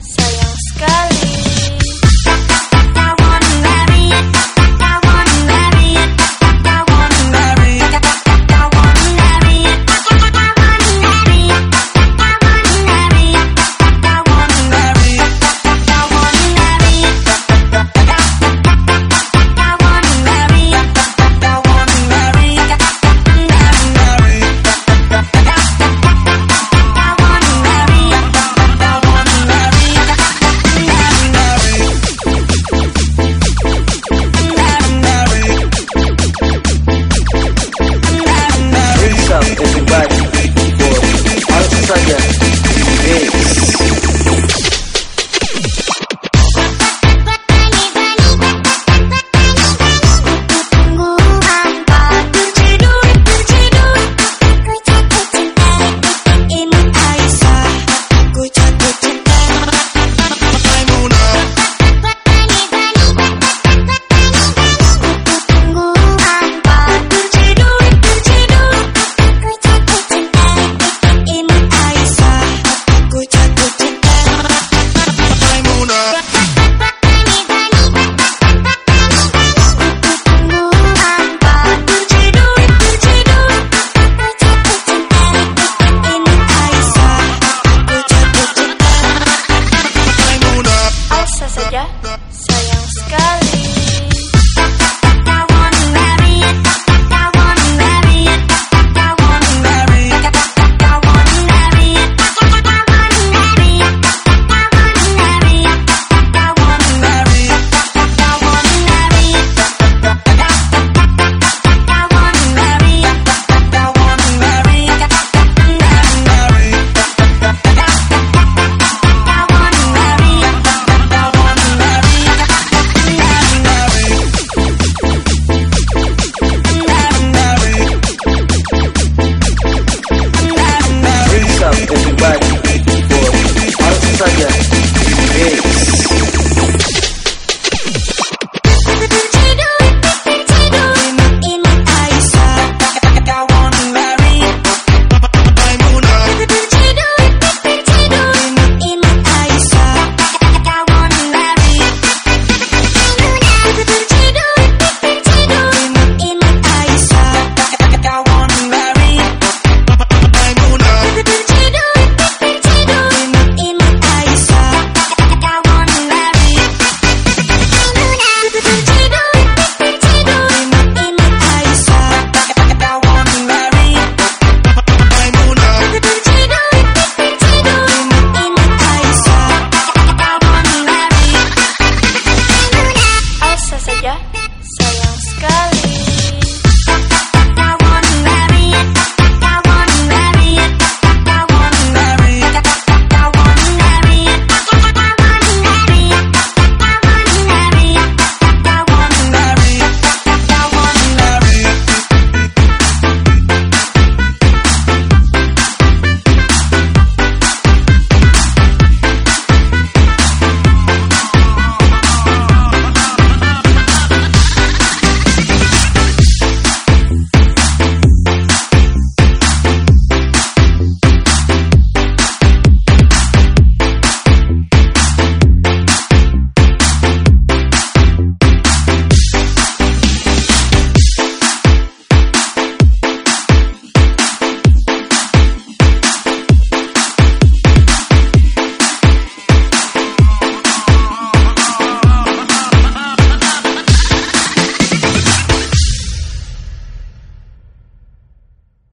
sayang sekali. I wanna marry